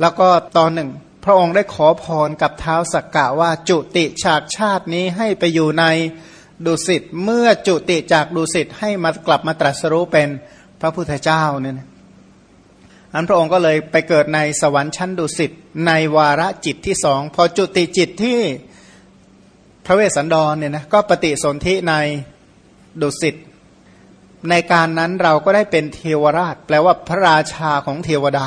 แล้วก็ตอนหนึ่ง พระองค์ได้ขอพรกับเท้าสักกะว่าจุติฉากชาตินี้ให้ไปอยู่ในดุสิตเมื่อจุติจากดุสิตให้มากลับมาตรัสรู้เป็นพระพุทธเจ้าเนี่ยนะอันพระองค์ก็เลยไปเกิดในสวรรค์ชั้นดุสิตในวาระจิตที่สองพอจุติจิตที่พระเวสสันดรเนี่ยนะก็ปฏิสนธิในดุสิตในการนั้นเราก็ได้เป็นเทวราช แปลว่าพระราชาของเทวดา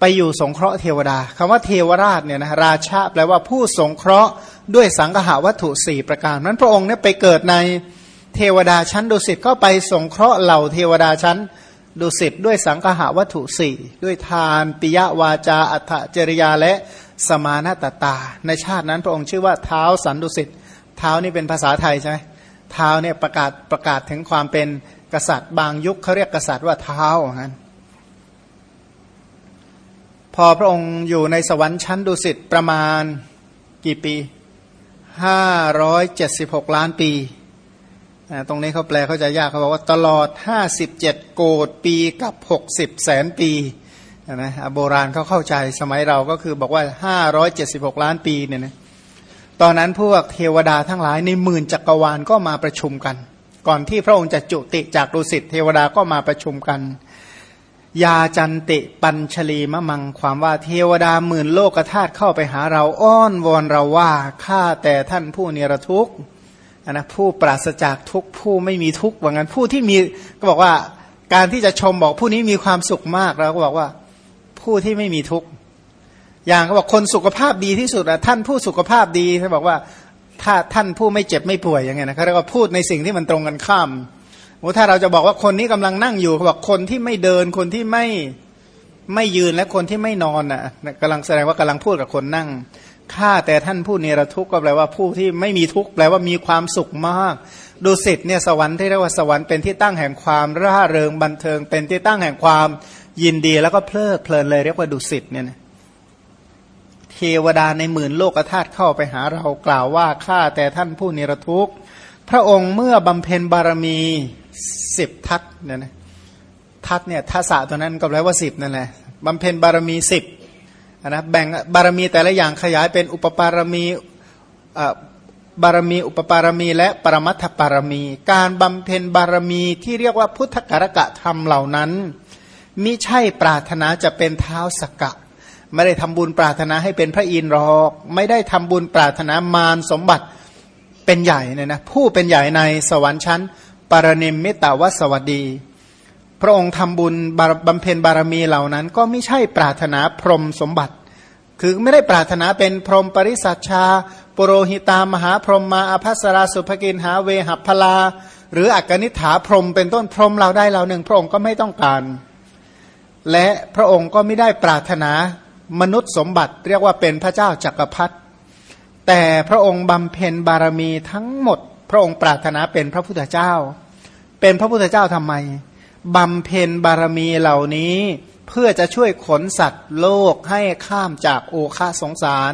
ไปอยู่สงเคราะห์เทวดาคำว่าเทวราชเนี่ยนะราชาแปลว่าผู้สงเคราะห์ด้วยสังหาวัตถุสี่ประการนั้นพระองค์เนี่ยไปเกิดในเทวดาชั้นดุสิตก็ไปสงเคราะห์เหล่าเทวดาชั้นดุสิตด้วยสังหาวัตถุสี่ด้วยทานปิยวาจาอัตจริยาและสมานาตตา ในชาตินั้นพระองค์ชื่อว่าเท้าสันดุสิตเท้านี่เป็นภาษาไทยใช่ไหมเท้าเนี่ยประกาศประกาศถึงความเป็นกษัตริย์บางยุคเขาเรียกกษัตริย์ว่าเท้านั้น พอพระองค์อยู่ในสวรรค์ชั้นดุสิตประมาณกี่ปีห้าร้อยเจ็ดสิบหกล้านปีตรงนี้เขาแปลเขาจะยากเขาบอกว่าตลอดห้าสิบเจ็ดโกดปีกับหกสิบแสนปีนะโบราณเขาเข้าใจสมัยเราก็คือบอกว่าห้าร้อยเจ็ดสิบหกล้านปีเนี่ยนะตอนนั้นพวกเทวดาทั้งหลายในหมื่นจักรวาลก็มาประชุมกัน ก่อนที่พระองค์จะจุติจากดุสิตเทวดาก็มาประชุมกัน ยาจันติปัญชลีมะมังความว่าเทวดาหมื่นโลกธาตุเข้าไปหาเราอ้อนวอนเราว่าข้าแต่ท่านผู้เนรทุกข์นะผู้ปราศจากทุกผู้ไม่มีทุกข์ว่างั้นผู้ที่มีก็บอกว่าการที่จะชมบอกผู้นี้มีความสุขมากเราก็บอกว่า ผู้ที่ไม่มีทุกข์อย่างเขาบอกคนสุขภาพดีที่สุดอะท่านผู้สุขภาพดีเขาบอกว่าถ้าท่านผู้ไม่เจ็บไม่ป่วยยังไงนะเขาเรียกว่าพูดในสิ่งที่มันตรงกันข้าม โอ้ถ้าเราจะบอกว่าคนนี้กำลังนั่งอยู่เขาบอกคนที่ไม่เดินคนที่ไม่ไม่ยืนและคนที่ไม่นอนอะกำลังแสดงว่ากำลังพูดกับคนนั่งข้าแต่ท่านผู้เนรทุกข์ก็แปลว่าผู้ที่ไม่มีทุกข์แปลว่ามีความสุขมากดูสิทธ์เนี่ยสวรรค์ที่เรียกว่าสวรรค์เป็นที่ตั้งแห่งความร่าเริงบันเทิง เป็นที่ตั้งแห่งความยินดีแล้วก็เพลิดเพลินเลยเรียกว่าดุสิตเนี่ยนะเทวดาในหมื่นโลกธาตุเข้าไปหาเรากล่าวว่าข้าแต่ท่านผู้นิรทุกข์ พระองค์เมื่อบำเพ็ญบารมีสิบทัศเนี่ยนะทัศเนี่ยทัศะตัวนั้นก็แปลว่าสิบนั่นแหละบำเพ็ญบารมีสิบนะแบ่งบารมีแต่ละอย่างขยายเป็นอุปปารมีบารมี อุปปารมี และปรมัตถปารมี การบำเพ็ญบารมีที่เรียกว่าพุทธการกะธรรมเหล่านั้นมิใช่ปรารถนาจะเป็นเท้าสกกะ ไม่ได้ทำบุญปรารถนาให้เป็นพระอินทร์หรอก ไม่ได้ทำบุญปรารถนามารสมบัติ เป็นใหญ่เนี่ยนะผู้เป็นใหญ่ในสวรรค์ชั้นปรนิมมิตาวสวัสดี พระองค์ทำบุญบำเพ็ญบารมีเหล่านั้น ก็ไม่ใช่ปรารถนาพรหมสมบัติ คือไม่ได้ปรารถนาเป็นพรหมปริสัชชาปโรหิตามหาพรหมมาอภัสราสุภกินหาเวหัพลา หรืออักนิฐาพรหมเป็นต้นพรหมเราได้เราหนึ่ง พระองค์ก็ไม่ต้องการ และพระองค์ก็ไม่ได้ปรารถนามนุษย์สมบัติ เรียกว่าเป็นพระเจ้าจักรพรรดิ แต่พระองค์บำเพ็ญบารมีทั้งหมด พระองค์ปรารถนาเป็นพระพุทธเจ้า เป็นพระพุทธเจ้าทำไมบำเพ็ญบารมีเหล่านี้เพื่อจะช่วยขนสัตว์โลกให้ข้ามจากโอคาสงสาร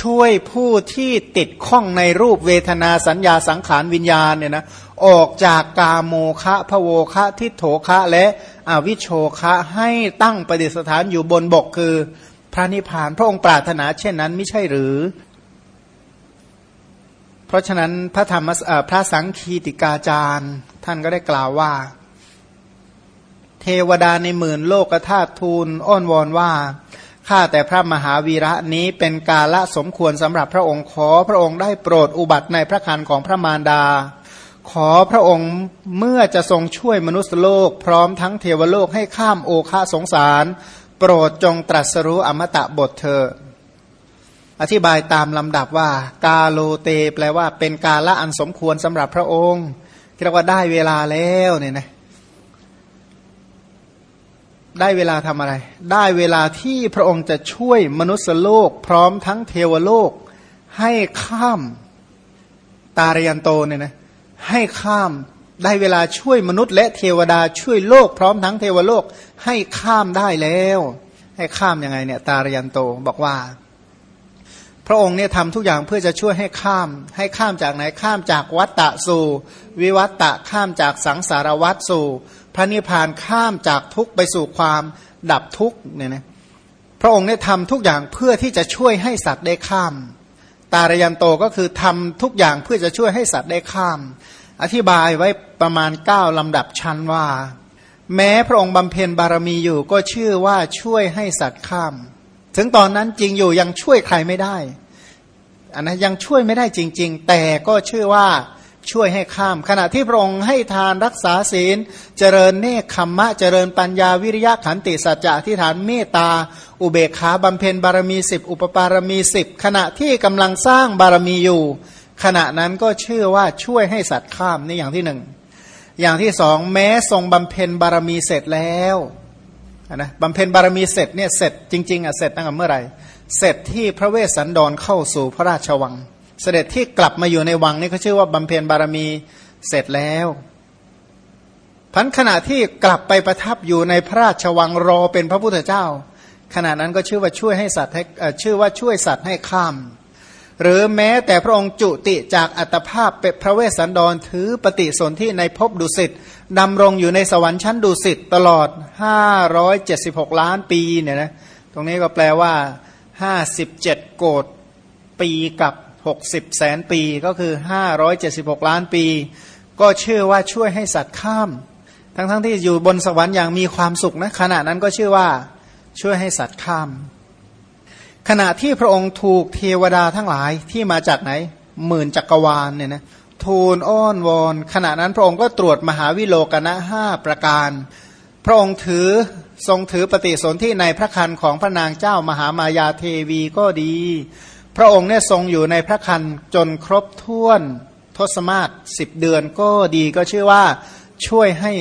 ช่วยผู้ที่ติดข้องในรูปเวทนาสัญญาสังขารวิญญาณเนี่ยนะออกจากกาโมคะพโวคะทิโถคะและอวิโชคะให้ตั้งประดิษฐานอยู่บนบกคือพระนิพพาน พระองค์ปรารถนาเช่นนั้นไม่ใช่หรือ ราะฉะนั้นพระธรรมพระสังคีติกาจารย์ ท่านก็ได้กล่าวว่า เทวดาในหมื่นโลกธาตุทูลอ้อนวอนว่าข้าแต่พระมหาวีระนี้เป็นกาละสมควรสำหรับพระองค์ขอพระองค์ได้โปรดอุบัติในพระคันของพระมารดา ขอพระองค์เมื่อจะทรงช่วยมนุษย์โลก พร้อมทั้งเทวโลกให้ข้ามโอคาสงสาร โปรดจงตรัสรู้อมตะบทเธอ อธิบายตามลำดับว่า กาโลเต แปลว่าเป็นกาละอันสมควรสำหรับพระองค์เรียกว่าได้เวลาแล้วเนี่ยนะได้เวลาทำอะไร ได้เวลาที่พระองค์จะช่วยมนุษยโลก พร้อมทั้งเทวโลก ให้ข้ามตารยันโตเนี่ยนะให้ข้ามได้เวลาช่วยมนุษย์และเทวดาช่วยโลก พร้อมทั้งเทวโลกให้ข้ามได้แล้ว ให้ข้ามยังไงเนี่ย ตารยันโตบอกว่า พระองค์เนี่ยทำทุกอย่างเพื่อจะช่วยให้ข้าม ให้ข้ามจากไหนข้ามจากวัตตะสู่ วิวัตตะข้ามจากสังสารวัตสู่ พระนิพพานข้ามจากทุกไปสู่ความดับทุกเนี่ยนะพระองค์เนี่ยทำทุกอย่างเพื่อที่จะช่วยให้สัตว์ได้ข้าม ตารยันโตก็คือทำทุกอย่างเพื่อจะช่วยให้สัตว์ได้ข้าม อธิบายไว้ประมาณ 9ลำดับชั้นว่า แม้พระองค์บำเพ็ญบารมีอยู่ก็ชื่อว่าช่วยให้สัตว์ข้าม ถึงตอนนั้นจริงอยู่ยังช่วยใครไม่ได้ อันนั้นยังช่วยไม่ได้จริง ๆ แต่ก็ชื่อว่าช่วยให้ข้าม ขณะที่พระองค์ให้ทานรักษาศีล เจริญเนคขมมะ เจริญปัญญาวิริยะขันติสัจจะที่ฐานเมตตา อุเบกขาบำเพ็ญบารมีสิบอุปปารมีสิบขณะที่กำลังสร้างบารมีอยู่ ขณะนั้นก็ชื่อว่าช่วยให้สัตว์ข้ามนี่อย่างที่หนึ่งอย่างที่สองแม้ทรงบำเพ็ญบารมีเสร็จแล้ว นะบำเพ็ญบารมีเสร็จเนี่ยเสร็จจริงๆอะเสร็จตั้งแต่เมื่อไหร่ เสร็จที่พระเวสสันดรเข้าสู่พระราชวัง เสด็จที่กลับมาอยู่ในวังนี่เขาชื่อว่าบำเพ็ญบารมีเสร็จแล้วพันขณะที่กลับไปประทับอยู่ในพระราชวังรอเป็นพระพุทธเจ้า ขณะนั้นก็ชื่อว่าช่วยให้สัตว์ให้ชื่อว่าช่วยสัตว์ให้ข้าม หรือแม้แต่พระองค์จุติจากอัตภาพเป็นพระเวสสันดรถือปฏิสนธิในภพดุสิตดำรงอยู่ในสวรรค์ชั้นดุสิตตลอด 576 ล้านปีเนี่ยนะตรงนี้ก็แปลว่าห้าสิบเจ็ดโกดปีกับหกสิบแสนปีก็คือห้าร้อยเจ็ดสิบหกล้านปี ก็เชื่อว่าช่วยให้สัตว์ข้าม ทั้งๆทที่อยู่บนสวรรค์อย่างมีความสุขนะขณะนั้นก็ชื่อว่าช่วยให้สัตว์ข้าม ขณะที่พระองค์ถูกเทวดาทั้งหลายที่มาจากไหน หมื่นจักรวาลเนี่ยนะทูลอ้อนวอนขณะนั้นพระองค์ก็ตรวจมหาวิโลกนะห้าประการ พระองค์ถือทรงถือปฏิสนธิในพระคันของพระนางเจ้ามหามายาเทวีก็ดี พระองค์เนี่ยทรงอยู่ในพระคันจนครบถ้วนทศมาศสิบเดือนก็ดีก็ชื่อว่าช่วยให้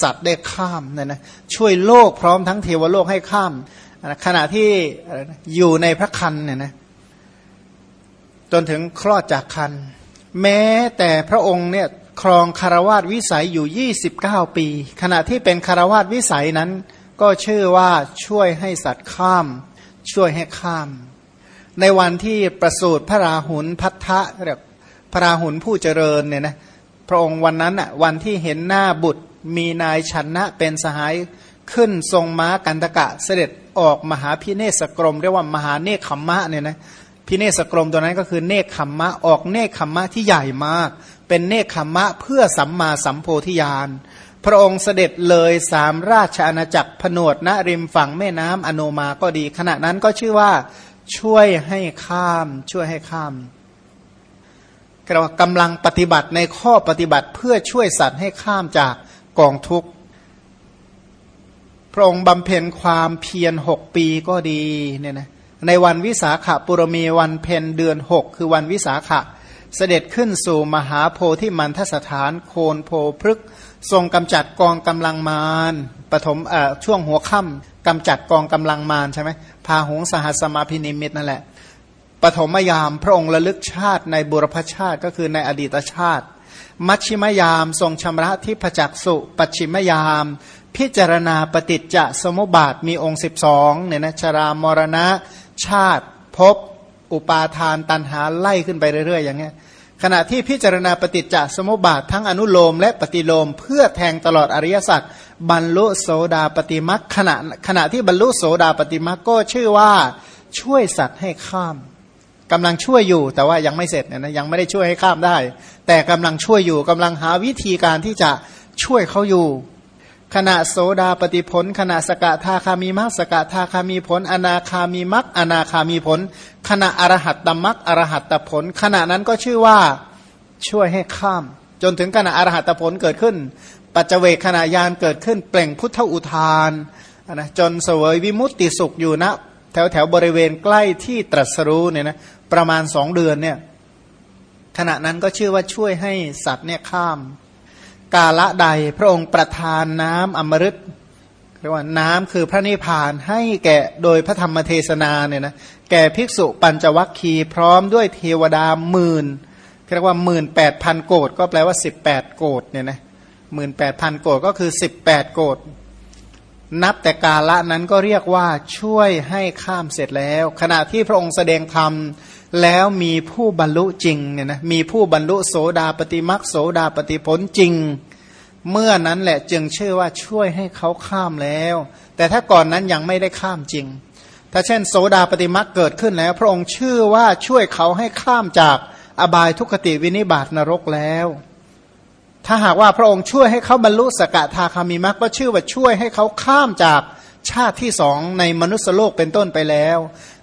สัตว์ได้ข้ามเนี่ยนะช่วยโลกพร้อมทั้งเทวโลกให้ข้าม ขณะที่อยู่ในพระคันเนี่ยนะจนถึงคลอดจากคัน แม้แต่พระองค์เนี่ยครองคารวาสวิสัยอยู่ 29 ปี ขณะที่เป็นคารวาสวิสัยนั้น ก็ชื่อว่าช่วยให้สัตว์ข้าม ช่วยให้ข้าม ในวันที่ประสูติพระราหุลพัทธะเรียกพระราหุลผู้เจริญเนี่ยนะพระองค์วันนั้นอะวันที่เห็นหน้าบุตรมีนายชนะเป็นสหายขึ้นทรงม้ากันตะกะเสด็จ ออกมหาพิเนศกรม เรียกว่ามหาเนคขมมะเนี่ยนะพิเนศกรมตัวนั้นก็คือเนคขมมะ ออกเนคขมมะที่ใหญ่มาก เป็นเนคขมมะเพื่อสัมมาสัมโพธิญาณพระองค์เสด็จเลยสามราชอาณาจักรผนวดณริมฝั่งแม่น้ำอโนมาก็ดี ขณะนั้นก็ชื่อว่าช่วยให้ข้าม ช่วยให้ข้ามกำลังปฏิบัติในข้อปฏิบัติเพื่อช่วยสัตว์ให้ข้ามจากกองทุกข์ พระองค์บำเพ็ญความเพียรหกปีก็ดีเนี่ยนะในวันวิสาขบุรมีวันเพ็ญเดือนหกคือวันวิสาขะ เสด็จขึ้นสู่มหาโพธิมันทสถานโคนโพพฤกทรงกำจัดกองกำลังมารปฐมเอ่อช่วงหัวค่ำกำจัดกองกำลังมารใช่ไหมพาหงสหัสมาพินิมิตนั่นแหละปฐมยามพระองค์ระลึกชาติในบุรพชาติก็คือในอดีตชาติ มัชชิมยามทรงชำระที่ผจักสุปัชิมยาม พิจารณาปฏิจจสมุปบาทมีองค์ 12เนี่ยนะชรามรณะ ชาติภพอุปาทานตันหาไล่ขึ้นไปเรื่อยๆ อย่างเงี้ยขณะที่พิจารณาปฏิจจสมุปบาททั้งอนุโลมและปฏิโลมเพื่อแทงตลอดอริยสัจบรรลุโสดาปฏิมักขณะขณะที่บรรลุโสดาปฏิมักก็ชื่อว่าช่วยสัตว์ให้ข้ามกำลังช่วยอยู่แต่ว่ายังไม่เสร็จนะยังไม่ได้ช่วยให้ข้ามได้ แต่กำลังช่วยอยู่กำลังหาวิธีการที่จะช่วยเขาอยู่ ขณะโสดาปฏิผล ขณะสกทาคามีมักสกทาคามีผล อนาคามีมักอนาคามีผล ขณะอรหัตตมักอรหัตตผล ขณะนั้นก็ชื่อว่าช่วยให้ข้าม จนถึงขณะอรหัตผลเกิดขึ้น ปัจเจเวกขณะยานเกิดขึ้น เปล่งพุทธอุทานนะจนเสวยวิมุตติสุขอยู่นะแถวแถวบริเวณใกล้ที่ตรัสรู้เนี่ยนะประมาณสองเดือนเนี่ยขณะนั้นก็ชื่อว่าช่วยให้สัตว์เนี่ยข้าม กาละใดพระองค์ประทานน้ำอมฤตเรียกว่าน้ำคือพระนิพพานให้แก่โดยพระธรรมเทศนาเนี่ยนะแก่ภิกษุปัญจวัคคีย์พร้อมด้วยเทวดาหมื่นเรียกว่าหมื่นแปดพันโกดก็แปลว่าสิบแปดโกดเนี่ยนะหมื่นแปดพันโกดก็คือสิบแปดโกดนับแต่กาละนั้นก็เรียกว่าช่วยให้ข้ามเสร็จแล้ว ขณะที่พระองค์แสดงธรรม แล้วมีผู้บรรลุจริงเนี่ยนะมีผู้บรรลุโสดาปฏิมักโสดาปฏิผลจริง เมื่อนั้นแหละจึงเชื่อว่าช่วยให้เขาข้ามแล้ว แต่ถ้าก่อนนั้นยังไม่ได้ข้ามจริง ถ้าเช่น โสดาปฏิมักเกิดขึ้นแล้ว พระองค์ชื่อว่าช่วยเขาให้ข้ามจากอบายทุกขติวินิบาตนรกแล้ว ถ้าหากว่าพระองค์ช่วยให้เขาบรรลุสกทาคามิมักก็ชื่อว่าช่วยให้เขาข้ามจาก ชาติที่สองในมนุษยโลกเป็นต้นไปแล้ว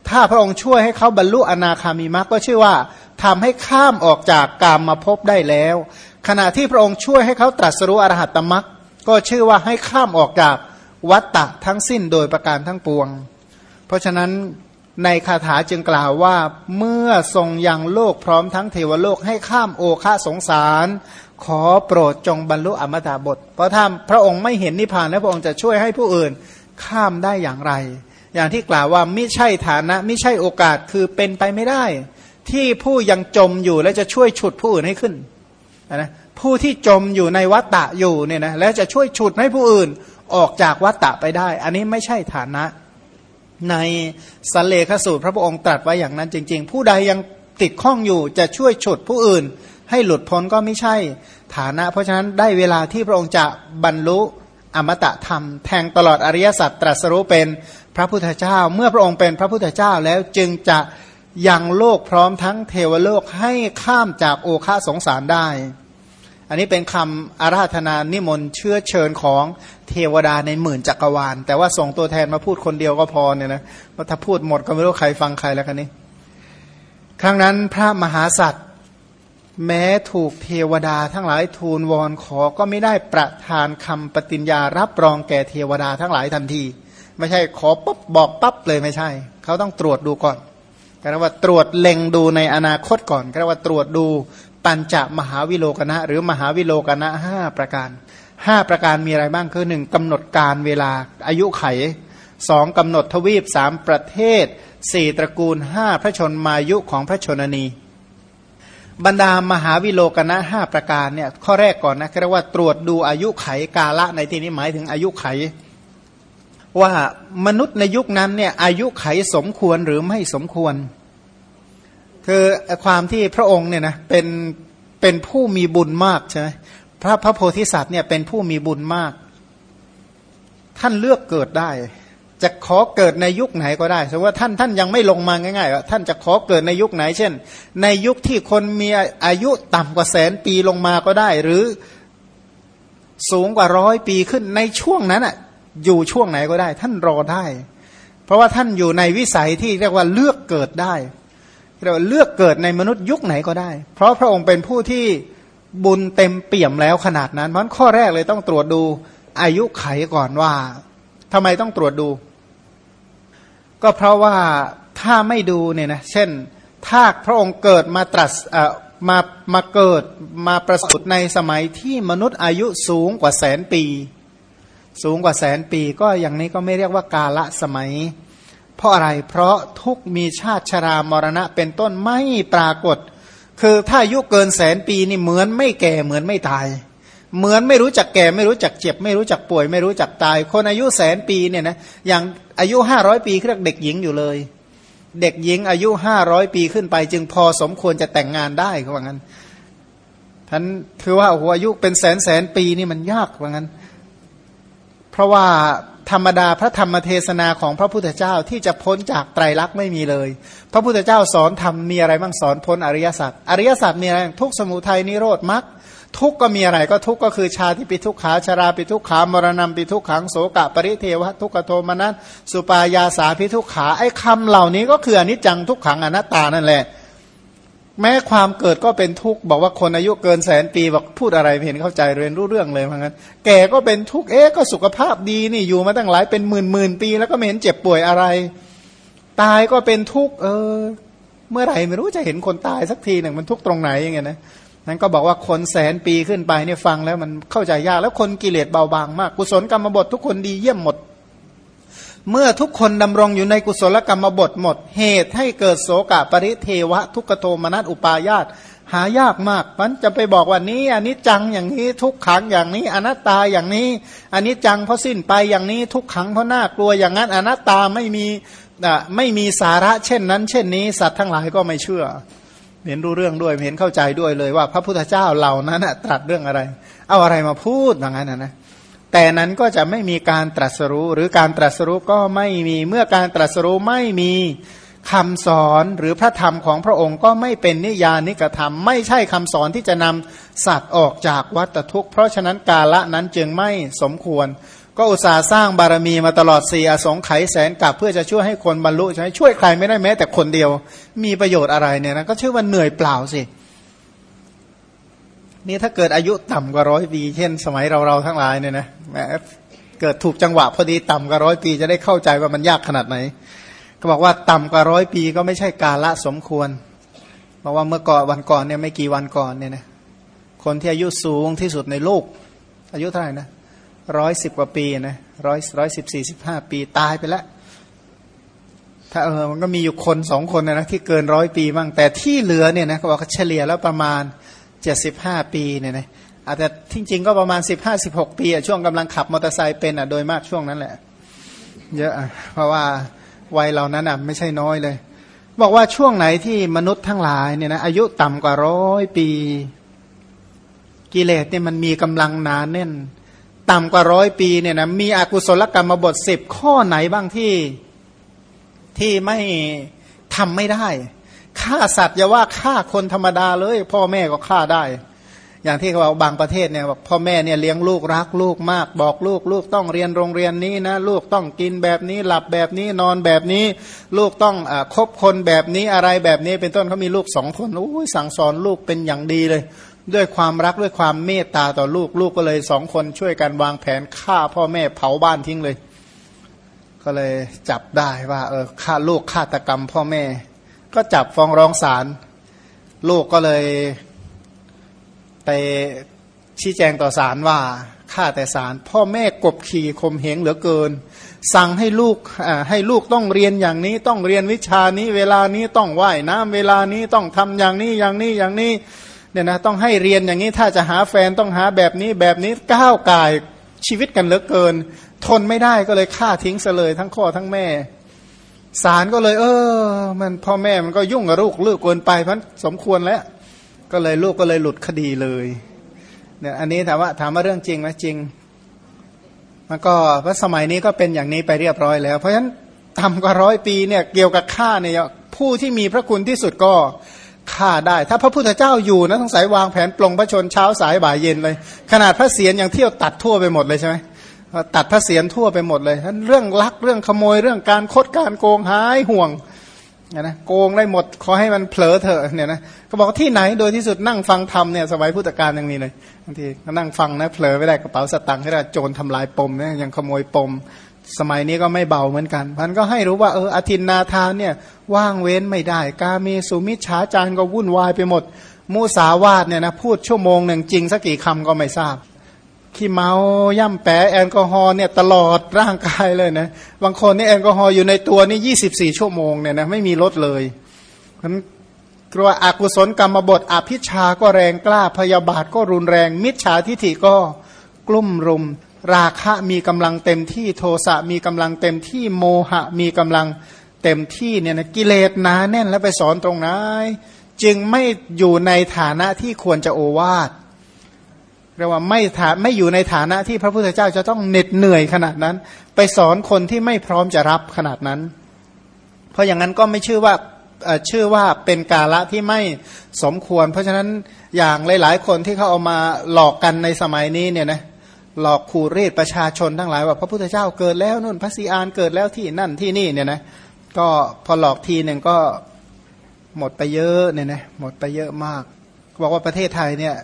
ถ้าพระองค์ช่วยให้เขาบรรลุอนาคามิมักก็ชื่อว่าทำให้ข้ามออกจากกามมาพบได้แล้ว ขณะที่พระองค์ช่วยให้เขาตรัสรู้อรหัตตมักก็ชื่อว่าให้ข้ามออกจากวัตตะทั้งสิ้นโดยประการทั้งปวง เพราะฉะนั้นในคาถาจึงกล่าวว่าเมื่อทรงยังโลกพร้อมทั้งเทวโลกให้ข้ามโอคาสงสาร ขอโปรดจงบรรลุอมตะบท เพราะถ้าพระองค์ไม่เห็นนิพพานแล้วพระองค์จะช่วยให้ผู้อื่น ข้ามได้อย่างไร อย่างที่กล่าวว่าไม่ใช่ฐานะไม่ใช่โอกาสคือเป็นไปไม่ได้ ที่ผู้ยังจมอยู่และจะช่วยฉุดผู้อื่นให้ขึ้นนะผู้ที่จมอยู่ในวัฏฏะอยู่เนี่ยนะแล้วจะช่วยฉุดให้ผู้อื่นออกจากวัฏฏะไปได้ อันนี้ไม่ใช่ฐานะ ในสัลเลขสูตรพระพุทธองค์ตรัสไว้อย่างนั้นจริง ๆ ผู้ใดยังติดข้องอยู่จะช่วยฉุดผู้อื่น ให้หลุดพ้นก็ไม่ใช่ฐานะ เพราะฉะนั้นได้เวลาที่พระองค์จะบรรลุ อมตะธรรม แทงตลอดอริยสัจตรัสรู้เป็นพระพุทธเจ้า เมื่อพระองค์เป็นพระพุทธเจ้าแล้วจึงจะยังโลกพร้อมทั้งเทวโลกให้ข้ามจากโอคาสงสารได้ อันนี้เป็นคำอาราธนานิมนต์เชื้อเชิญของเทวดาในหมื่นจักรวาล แต่ว่าส่งตัวแทนมาพูดคนเดียวก็พอเนี่ยนะเพราะถ้าพูดหมดก็ไม่รู้ใครฟังใครแล้วกันนี้ ครั้งนั้นพระมหาสัตว์ แม้ถูกเทวดาทั้งหลายทูลวอนขอก็ไม่ได้ประทานคำปฏิญญารับรองแก่เทวดาทั้งหลายทันที ไม่ใช่ขอปุ๊บบอกปั๊บเลยไม่ใช่ เขาต้องตรวจดูก่อนก็เรียกว่าตรวจเล็งดูในอนาคตก่อนก็เรียกว่าตรวจดูปัญจมหาวิโลกนะ หรือมหาวิโลกนะห้าประการห้าประการมีอะไรบ้างคือหนึ่งกำหนดการเวลาอายุไขสองกำหนดทวีปสามประเทศสี่ตระกูลห้าพระชนมายุของพระชนนี บรรดามหาวิโลกนะห้าประการเนี่ยข้อแรกก่อนนะเรียกว่าตรวจดูอายุไขกาละในที่นี้หมายถึงอายุไข ว่ามนุษย์ในยุคนั้นเนี่ยอายุไขสมควรหรือไม่สมควร คือความที่พระองค์เนี่ยนะเป็นเป็นผู้มีบุญมากใช่ไหมพระพระโพธิสัตว์เนี่ยเป็นผู้มีบุญมาก ท่านเลือกเกิดได้ จะขอเกิดในยุคไหนก็ได้สมมติว่าท่านท่านยังไม่ลงมาง่ายๆว่าท่านจะขอเกิดในยุคไหน เช่น ในยุคที่คนมีอายุต่ำกว่าแสนปีลงมาก็ได้ หรือสูงกว่าร้อยปีขึ้นในช่วงนั้นอะอยู่ช่วงไหนก็ได้ ท่านรอได้ เพราะว่าท่านอยู่ในวิสัยที่เรียกว่าเลือกเกิดได้เราเลือกเกิดในมนุษย์ยุคไหนก็ได้ เพราะพระองค์เป็นผู้ที่บุญเต็มเปี่ยมแล้วขนาดนั้นเพราะข้อแรกเลยต้องตรวจดูอายุไขก่อนว่าทำไมต้องตรวจดู ก็เพราะว่าถ้าไม่ดูเนี่ยนะเช่นถ้าพระองค์เกิดมาตรัสมามาเกิดมาประสูติในสมัยที่มนุษย์อายุสูงกว่าแสนปี สูงกว่าแสนปี ก็อย่างนี้ก็ไม่เรียกว่ากาละสมัย เพราะอะไรเพราะทุกมีชาติชรามรณะเป็นต้นไม่ปรากฏ คือถ้าอายุเกินแสนปีนี่เหมือนไม่แก่เหมือนไม่ตาย เหมือนไม่รู้จักแก่ไม่รู้จักเจ็บ ไม่รู้จักป่วย ไม่รู้จักตาย คนอายุแสนปีเนี่ยนะอย่าง อายุห้าร้อยปีเรียกเด็กหญิงอยู่เลย เด็กหญิงอายุห้าร้อยปีขึ้นไป จึงพอสมควรจะแต่งงานได้เขาว่างั้นท่านถือว่าโอ้โหอายุเป็นแสนแสนปีนี่มันยากว่างั้น เพราะว่าธรรมดาพระธรรมเทศนาของพระพุทธเจ้าที่จะพ้นจากไตรลักษณ์ไม่มีเลย พระพุทธเจ้าสอนทำมีอะไรบ้างสอนพ้นอริยสัจอริยสัจมีอะไรทุกสมุทัยนิโรธมรรค ทุกก็มีอะไรก็ทุกก็คือชาติปิทุกขาชาราปิทุกขามรณะปิทุกขังโสกะปริเทวทุกขโทมนัสสุปายาสาปิทุกขาไอ้คำเหล่านี้ก็คืออนิจจังทุกขังอนัตตานั่นแหละ แม้ความเกิดก็เป็นทุกข์บอกว่าคนอายุเกินแสนปีบอกพูดอะไรเห็นเข้าใจเรียนรู้เรื่องเลยเพราะงั้นแก่ก็เป็นทุกข์เอ๊ก็สุขภาพดีนี่อยู่มาตั้งหลายเป็นหมื่นหมื่นปีแล้วก็ไม่เห็นเจ็บป่วยอะไร ตายก็เป็นทุกข์เออ เมื่อไหร่ไม่รู้จะเห็นคนตายสักทีหนึ่งมันทุกข์ตรงไหนอย่างเงี้ยนะ นั้นก็บอกว่าคนแสนปีขึ้นไปเนี่ยฟังแล้วมันเข้าใจยากแล้วคนกิเลสเบาบางมากกุศลกรรมบททุกคนดีเยี่ยมหมด เมื่อทุกคนดำรงอยู่ในกุศลกรรมบทหมด เหตุให้เกิดโสกะปริเทวะ ทุกโทมนัสอุปายาตหายากมากมันจะไปบอกว่านี้อันนี้จังอย่างนี้ทุกขังอย่างนี้ อนัตตาอย่างนี้ อันนี้จังเพราะสิ้นไปอย่างนี้ทุกขังเพราะน่ากลัวอย่างนั้นอนัตตาไม่มีไม่มีสาระเช่นนั้น เช่นนี้ สัตว์ทั้งหลายก็ไม่เชื่อ เห็นรู้เรื่องด้วยเห็นเข้าใจด้วยเลยว่า พระพุทธเจ้าเหล่านั้นตรัสเรื่องอะไร เอาอะไรมาพูดอย่างนั้นนะแต่นั้นก็จะไม่มีการตรัสรู้ หรือการตรัสรู้ก็ไม่มีเมื่อการตรัสรู้ไม่มีคำสอนหรือพระธรรมของพระองค์ก็ไม่เป็นนิยานิกธรรม ไม่ใช่คำสอนที่จะนำสัตว์ออกจากวัฏทุกข์ เพราะฉะนั้นกาละนั้นจึงไม่สมควร ก็อุตส่าห์สร้างบารมีมาตลอดสี่อสงไขยแสนกับเพื่อจะช่วยให้คนบรรลุใช่ไหมช่วยใครไม่ได้แม้แต่คนเดียว มีประโยชน์อะไรเนี่ยนะก็ชื่อว่าเหนื่อยเปล่าสินี่ถ้าเกิดอายุต่ำกว่าร้อยปี เช่น สมัยเราเราทั้งหลายเนี่ยนะเกิดถูกจังหวะพอดีต่ำกว่าร้อยปีจะได้เข้าใจว่ามันยากขนาดไหน ก็บอกว่าต่ำกว่าร้อยปีก็ไม่ใช่กาละสมควรเพราะว่าเมื่อก่อนวันก่อนเนี่ยไม่กี่วันก่อนเนี่ยนะคนที่อายุสูงที่สุดในโลก อายุเท่าไหร่นะ ร้อยสิบกว่าปีนะร้อยร้อยสิบสี่สิบห้าปีตายไปแล้วถ้าเออมันก็มีอยู่คนสองคนนะที่เกินร้อยปีบ้างแต่ที่เหลือเนี่ยนะเขาบอกเฉลี่ยแล้วประมาณเจ็ดสิบห้าปีเนี่ยนะอาจจะจริงก็ประมาณสิบห้าสิบหกปีช่วงกำลังขับมอเตอร์ไซค์เป็นอะโดยมากช่วงนั้นแหละ เยอะเพราะว่าวัยเหล่านั้นอะไม่ใช่น้อยเลย บอกว่าช่วงไหนที่มนุษย์ทั้งหลายเนี่ยนะอายุต่ำกว่าร้อยปี กิเลสเนี่ยมันมีกำลังหนาแน่น ต่ำกว่าร้อยปีเนี่ยนะมีอกุศลกรรมบทสิบข้อไหนบ้างที่ที่ไม่ทำไม่ได้ฆ่าสัตว์อย่าว่าฆ่าคนธรรมดาเลย พ่อแม่ก็ฆ่าได้ อย่างที่เขาบอกบางประเทศเนี่ยพ่อแม่เนี่ยเลี้ยงลูกรักลูกมาก บอกลูกลูกต้องเรียนโรงเรียนนี้นะ ลูกต้องกินแบบนี้หลับแบบนี้นอนแบบนี้ ลูกต้องอคบคนแบบนี้อะไรแบบนี้ เป็นต้นเขามีลูกสองคนโอ้ยสั่งสอนลูกเป็นอย่างดีเลย ด้วยความรักด้วยความเมตตาต่อลูกลูกก็เลยสองคนช่วยกันวางแผนฆ่าพ่อแม่เผาบ้านทิ้งเลย ก็เลยจับได้ว่าเออฆ่าลูกฆาตกรรมพ่อแม่ ก็จับฟ้องร้องศาลลูกก็เลยไปชี้แจงต่อศาลว่าข้าแต่ศาลพ่อแม่กบขี่ข่มเหงเหลือเกิน สั่งให้ลูกให้ลูกต้องเรียนอย่างนี้ต้องเรียนวิชานี้ เวลานี้ต้องไหว้น้ำเวลานี้ต้องทำอย่างนี้อย่างนี้อย่างนี้ เนี่ยนะต้องให้เรียนอย่างนี้ถ้าจะหาแฟนต้องหาแบบนี้แบบนี้ก้าวกายชีวิตกันเหลือเกิน ทนไม่ได้ก็เลยฆ่าทิ้งเสลยทั้งพ่อทั้งแม่ศาลก็เลย เออ มันพ่อแม่มันก็ยุ่งกับลูกเลือกเกินไปพราะสมควรแล้ว ก็เลยลูกก็เลยหลุดคดีเลยเนี่ยอันนี้ถามว่าถามว่าเรื่องจริงไหมจริงมันก็พระสมัยนี้ก็เป็นอย่างนี้ไปเรียบร้อยแล้ว เพราะฉะนั้นทำกว่าร้อยปีเนี่ยเกี่ยวกับฆ่าเนี่ยผู้ที่มีพระคุณที่สุดก็ ฆ่าได้ ถ้าพระพุทธเจ้าอยู่นะต้งสายวางแผนปลงพระชนเช้าสายบ่ายเย็นเลย ขนาดพระเศียรยังเที่ยวตัดทั่วไปหมดเลยใช่ไหมตัดพระเศียรทั่วไปหมดเลยเรื่องลักเรื่องขโมยเรื่องการคดการโกงหายห่วงนะโกงได้หมดขอให้มันเผลอเถอะเนี่ยนะเขาบอกที่ไหนโดยที่สุดนั่งฟังธรรมเนี่ยสมัยพุทธกาลอย่างนี้เลยบางทีก็นั่งฟังนะเผลอไม่ได้กระเป๋าสตังค์ให้เราโจรทำลายปมเนี่ยยังขโมยปม สมัยนี้ก็ไม่เบาเหมือนกันพันก็ให้รู้ว่าเอออธินนาทานเนี่ยว่างเว้นไม่ได้ กาเมสุมิชฌาจารก็วุ่นวายไปหมดมูสาวาดเนี่ยนะพูดชั่วโมงหนึ่งจริงสักกี่คำก็ไม่ทราบขี้เมาย่ำแปะแอลกอฮอล์เนี่ยตลอดร่างกายเลยนะบางคนนี่แอลกอฮอล์อยู่ในตัวนี่ยี่สิบสี่ชั่วโมงเนี่ยนะไม่มีลดเลยมันกลัวอกุศลกรรมบทอภิชาก็แรงกล้าพยาบาทก็รุนแรง มิจฉาทิฐิก็กลุ่มรุม ราคะมีกำลังเต็มที่โทสะมีกำลังเต็มที่โมหะมีกำลังเต็มที่เนี่ยนะกิเลสหนาแน่นแล้วไปสอนตรงไหนจึงไม่อยู่ในฐานะที่ควรจะโอวาทเรียกว่าไม่ฐานไม่อยู่ในฐานะที่พระพุทธเจ้าจะต้องเหน็ดเหนื่อยขนาดนั้น ไปสอนคนที่ไม่พร้อมจะรับขนาดนั้น เพราะอย่างนั้นก็ไม่ชื่อว่าชื่อว่าเป็นกาละที่ไม่สมควร เพราะฉะนั้นอย่างหลาย ๆ คนที่เขาเอามาหลอกกันในสมัยนี้เนี่ยนะ หลอกขู่รีดประชาชนทั้งหลายว่าพระพุทธเจ้าเกิดแล้วนู่นพระศรีอานเกิดแล้วที่นั่นที่นี่เนี่ยนะก็พอหลอกทีหนึ่งก็หมดไปเยอะเนี่ยนะหมดไปเยอะมากบอกว่าประเทศไทยเนี่ย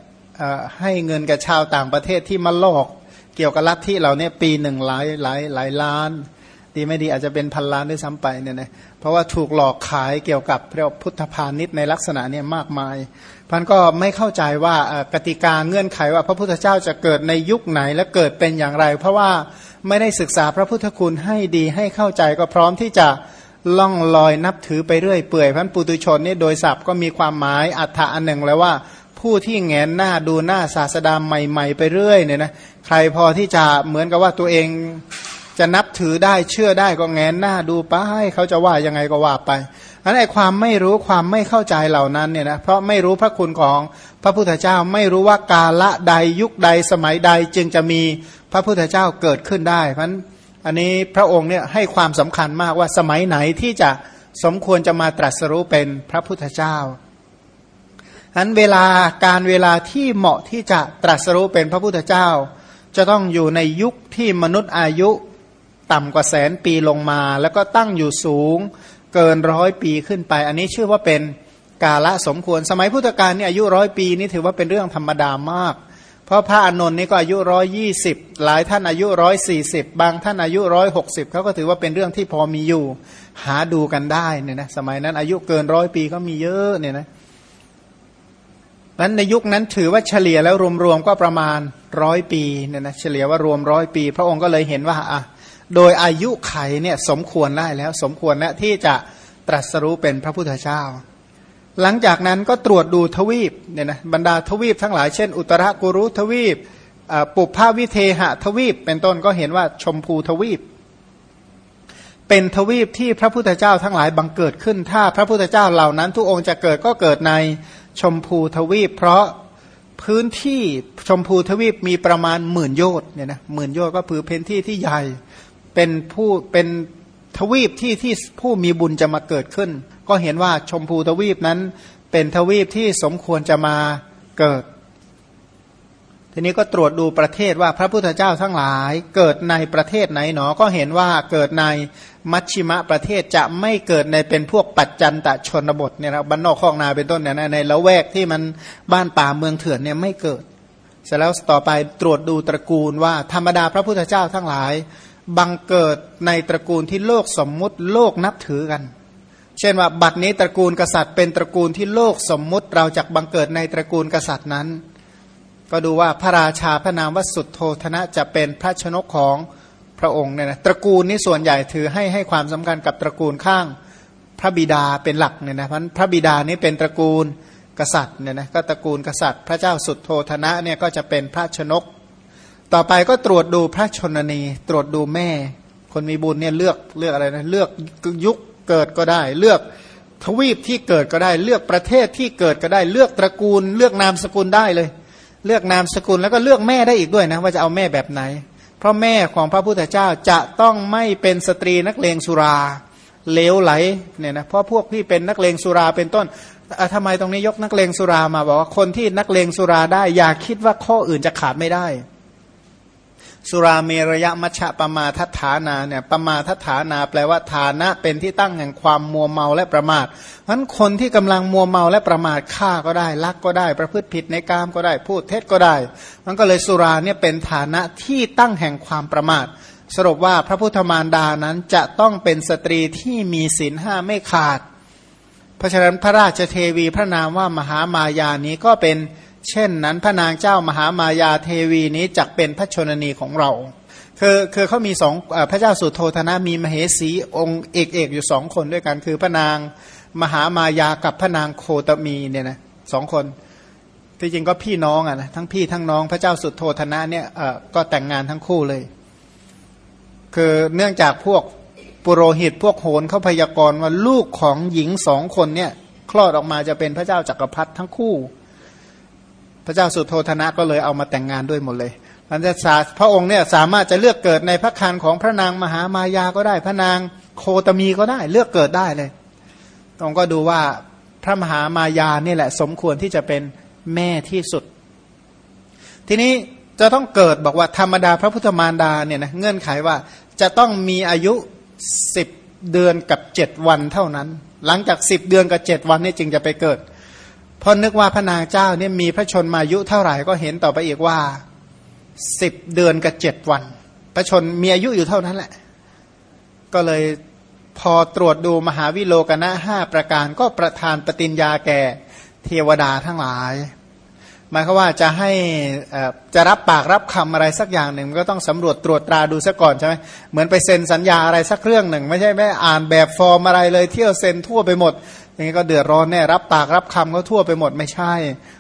ให้เงินกับชาวต่างประเทศที่มาหลอกเกี่ยวกับลัทธิเราเนี่ยปีหนึ่งหลายหลายหลายล้าน ดีไม่ดีอาจจะเป็นพันล้านด้วยซ้ำไปเนี่ยนะเพราะว่าถูกหลอกขายเกี่ยวกับเรียกพุทธพาณิชย์ในลักษณะเนี่ยมากมายพันก็ไม่เข้าใจว่ากติกาเงื่อนไขว่าพระพุทธเจ้าจะเกิดในยุคไหนและเกิดเป็นอย่างไร เพราะว่าไม่ได้ศึกษาพระพุทธคุณให้ดีให้เข้าใจก็พร้อมที่จะล่องลอยนับถือไปเรื่อยเปื่อยพันปุตุชนนี่โดยศัพท์ก็มีความหมายอัฏฐะอันหนึ่งแล้วว่าผู้ที่แงนหน้าดูหน้าศาสดาใหม่ ๆ ไปเรื่อยเนี่ยนะใครพอที่จะเหมือนกับว่าตัวเอง จะนับถือได้เชื่อได้ก็แงนหน้าดูไปเขาจะว่ายังไงก็ว่าไปอันไอความไม่รู้ความไม่เข้าใจเหล่านั้นเนี่ยนะเพราะไม่รู้พระคุณของพระพุทธเจ้าไม่รู้ว่ากาละใดยุคใดสมัยใดจึงจะมีพระพุทธเจ้าเกิดขึ้นได้เพราะอันนี้พระองค์เนี่ยให้ความสำคัญมากว่าสมัยไหนที่จะสมควรจะมาตรัสรู้เป็นพระพุทธเจ้าอันเวลาการเวลาที่เหมาะที่จะตรัสรู้เป็นพระพุทธเจ้า จะต้องอยู่ในยุคที่มนุษย์อายุ ต่ำกว่าแสนปีลงมา แล้วก็ตั้งอยู่สูงเกินร้อยปีขึ้นไป อันนี้ชื่อว่าเป็นกาละสมควร สมัยพุทธกาลนี่อายุร้อยปีนี่ถือว่าเป็นเรื่องธรรมดามาก เพราะพระอานนท์นี่ก็อายุร้อยยี่สิบหลายท่านอายุร้อยสี่สิบบางท่านอายุร้อยหกสิบเขาก็ถือว่าเป็นเรื่องที่พอมีอยู่ หาดูกันได้เนี่ยนะสมัยนั้นอายุเกินร้อยปีก็มีเยอะเนี่ยนะนั้นในยุคนั้นถือว่าเฉลี่ยแล้วรวมๆก็ประมาณร้อยปีเนี่ยนะเฉลี่ยว่ารวมร้อยปี พระองค์ก็เลยเห็นว่าอะ โดยอายุไขเนี่ยสมควรได้แล้ว สมควรแล้วที่จะตรัสรู้เป็นพระพุทธเจ้า หลังจากนั้นก็ตรวจดูทวีปเนี่ยนะบรรดาทวีปทั้งหลายเช่น อุตรกุรุทวีปปุพพาวิเทหะทวีป เป็นต้นก็เห็นว่าชมพูทวีป เป็นทวีปที่พระพุทธเจ้าทั้งหลายบังเกิดขึ้น ถ้าพระพุทธเจ้าเหล่านั้น ทุกองค์จะเกิดก็เกิดในชมพูทวีป เพราะพื้นที่ชมพูทวีปมีประมาณหมื่นโยชน์เนี่ยนะหมื่นโยชน์ก็คือพื้นที่ที่ใหญ่ เป็นผู้เป็นทวีปที่ที่ผู้มีบุญจะมาเกิดขึ้น ก็เห็นว่าชมพูทวีปนั้น เป็นทวีปที่สมควรจะมาเกิด ทีนี้ก็ตรวจดูประเทศว่าพระพุทธเจ้าทั้งหลาย เกิดในประเทศไหนหนอ ก็เห็นว่าเกิดในมัชชิมะประเทศจะไม่เกิดในเป็นพวกปัจจันตชนบทเนี่ยนะบ้านนอกคลองนาเป็นต้นเนี่ยในละแวกที่มันบ้านป่าเมืองเถื่อนเนี่ยไม่เกิดเสร็จแล้วต่อไปตรวจดูตระกูลว่าธรรมดาพระพุทธเจ้าทั้งหลาย บังเกิดในตระกูลที่โลกสมมุติโลกนับถือกัน เช่นว่าบัดนี้ตระกูลกษัตริย์ เป็นตระกูลที่โลกสมมุติเราจะบังเกิดในตระกูลกษัตริย์นั้น ก็ดูว่าพระราชาพระนามวสุดโทธนะจะเป็นพระชนกของพระองค์เนี่ยนะตระกูลนี้ส่วนใหญ่ถือให้ให้ความสำคัญกับตระกูลข้างพระบิดาเป็นหลักเนี่ยนะเพราะพระบิดานี้เป็นตระกูลกษัตริย์เนี่ยนะก็ตระกูลกษัตริย์ พระเจ้าสุดโทธนะเนี่ยก็จะเป็นพระชนก ต่อไปก็ตรวจดูพระชนนี ตรวจดูแม่ คนมีบุญเนี่ยเลือกเลือกอะไรนะเลือกยุคเกิดก็ได้ เลือกทวีปที่เกิดก็ได้ เลือกประเทศที่เกิดก็ได้ เลือกตระกูล เลือกนามสกุลได้เลย เลือกนามสกุลแล้วก็เลือกแม่ได้อีกด้วยนะว่าจะเอาแม่แบบไหน เพราะแม่ของพระพุทธเจ้าจะต้องไม่เป็นสตรีนักเลงสุราเลวไหลเนี่ยนะเพราะพวกพี่เป็นนักเลงสุราเป็นต้นทำไมตรงนี้ยกนักเลงสุรามาบอกว่าคนที่นักเลงสุราได้ อย่าคิดว่าข้ออื่นจะขาดไม่ได้ สุราเมรยะมัชะปมาทัฐานาเนี่ยปมาทัฐานา แปลว่าฐานะเป็นที่ตั้งแห่งความมัวเมาและประมาทเพราะคนที่กำลังมัวเมาและประมาทฆ่าก็ได้ลักก็ได้ ประพฤติผิดในกามก็ได้พูดเท็จก็ได้ มันก็เลยสุราเนี่ยเป็นฐานะที่ตั้งแห่งความประมาท สรุปว่าพระพุทธมารดานั้นจะต้องเป็นสตรีที่มีศีลห้าไม่ขาด เพราะฉะนั้นพระราชเทวีพระนามว่ามหามายานี้ก็เป็น เช่นนั้นพระนางเจ้ามหามายาเทวีนี้จักเป็นพระชนนีของเรา คือคือเขามีสองพระเจ้าสุโธธนะมีมเหสีองค์เอกเอกอยู่สองคนด้วยกันคือพระนางมหามายากับพระนางโคตมีเนี่ยนะสองคนที่จริงก็พี่น้องอะนะทั้งพี่ทั้งน้องพระเจ้าสุโธธนะเนี่ยเออก็แต่งงานทั้งคู่เลย คือเนื่องจากพวกปุโรหิตพวกโหนเขาพยากรณ์ว่าลูกของหญิงสองคนเนี่ย คลอดออกมาจะเป็นพระเจ้าจักรพรรดิทั้งคู่ พระเจ้าสุโธธนะก็เลยเอามาแต่งงานด้วยหมดเลยมันจะสาพระองค์เนี่ยสามารถจะเลือกเกิดในพระคันของพระนางมหามายาก็ได้ พระนางโคตมีก็ได้ เลือกเกิดได้เลยต้องก็ดูว่าพระมหามายานี่แหละ สมควรที่จะเป็นแม่ที่สุด ทีนี้จะต้องเกิดบอกว่าธรรมดาพระพุทธมารดาเนี่ยนะเงื่อนไขว่าจะต้องมีอายุสิบเดือนกับเจ็ดวันเท่านั้น หลังจากสิบเดือนกับเจ็ดวันนี่จึงจะไปเกิด พอนึกว่าพระนางเจ้าเนี่ยมีพระชนมายุเท่าไหร่ก็เห็นต่อไปอีกว่าสิบเดือนกับเจ็ดวัน พระชนมีอายุอยู่เท่านั้นแหละ ก็เลยพอตรวจดูมหาวิโลกนะห้าประการก็ประทานปฏิญญาแก่เทวดาทั้งหลาย หมายความว่าจะให้จะรับปากรับคำอะไรสักอย่างหนึ่ง ก็ต้องสำรวจตรวจตราดูซะก่อนใช่ไหมเหมือนไปเซ็นสัญญาอะไรสักเรื่องหนึ่ง ไม่ใช่ไม่อ่านแบบฟอร์มอะไรเลยเที่ยวเซ็นทั่วไปหมด อย่างนี้ก็เดือดร้อนแน่รับปากรับคำก็ทั่วไปหมดไม่ใช่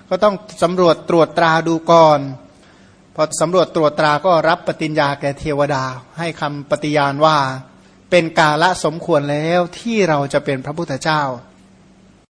ก็ต้องสำรวจตรวจตราดูก่อนพอสำรวจตรวจตราก็รับปฏิญญาแก่เทวดา ให้คำปฏิญาณว่า เป็นกาละสมควรแล้วที่เราจะเป็นพระพุทธเจ้า